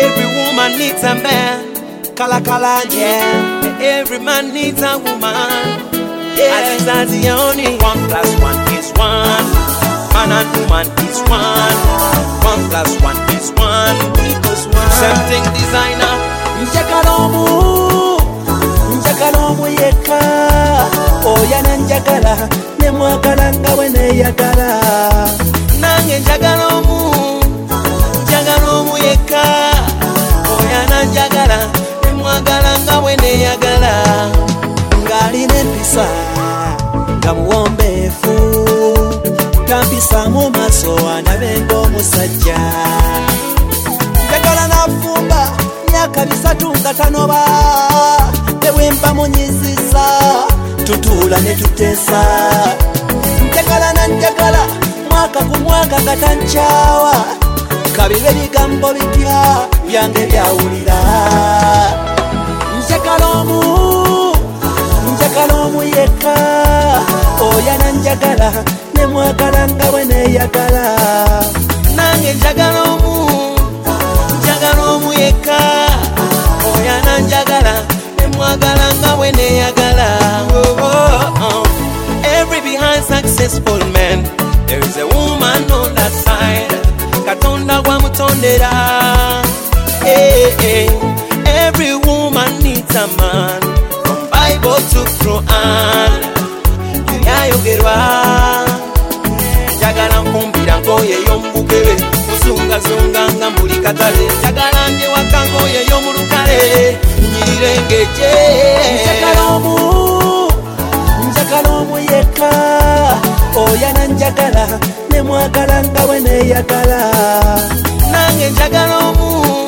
Every woman needs a man. Kala kala, yeah. Every man needs a woman. Yeah. As as the only one plus one is one. Man and woman is one. One plus one is one. Equals one. thing designer. Njagalomu, njagalomu yeka. ya nenjagala, nemwagala nga we neyagala. Nange njagalomu, njagalomu yeka. nga muwombeefu tampisamu maaso wanabenga omusajja njagala nafumba myaka bisatu nga tanoba tewemba munyizisa tutuula ne tuteesa njagala nanjagala mwaka ku mwaka nga tancawa kabira ebigambo bitya byange byawulira nemwagala nga bwe neyagala nange njagala omu njagala omu yekka oyana njagala nemwagala nga bwe neyagala oh, oh, oh. every behind successful man there is a woman on that side katonda gwa mutondera eh, eh. every woman needs a man from bible to quran yayogerwa yeah, wakangoye yomubukebe kusungasunganga muli katale njagalange wakangoye yomulukale nyirirengeje njagalaomu njagala omu yeka oyana njagala nemwagalanga weneyagala nange njagala omu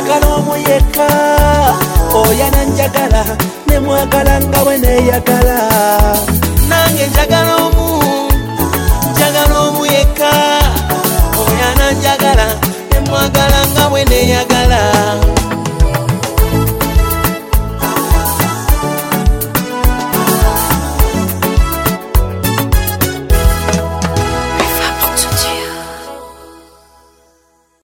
njagala yeka, oyanan oyo ananjagala mua nga bwe neeyagala nange njagala